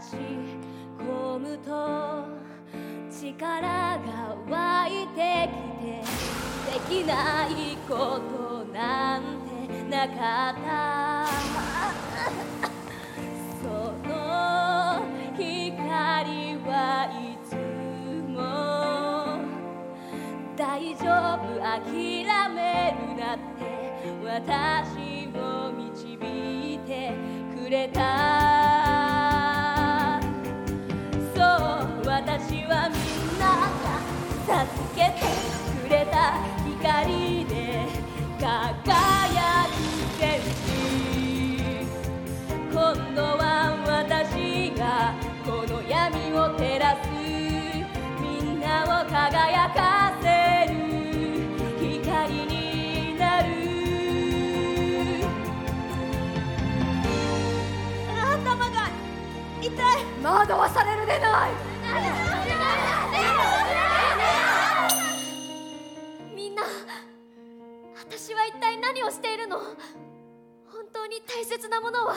し込むと力が湧いてきてできないことなんてなかった。その光はいつも大丈夫諦めるなって私を導いてくれた。今度は私がこの闇を照らすみんなを輝かせる光になる頭が痛い惑わされるでないみんな私は一体何をしているの？本当に大切なものは？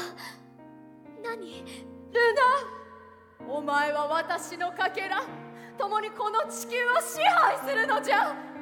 何ルナお前は私のかけら共にこの地球を支配するのじゃ。